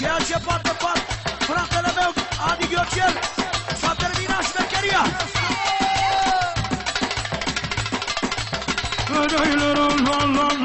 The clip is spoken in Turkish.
Cihan Şefat Tepar, Fırat Kalabev, Adi Gökçel, Fatih Dinaş Berkeriya. Adayların anlamı.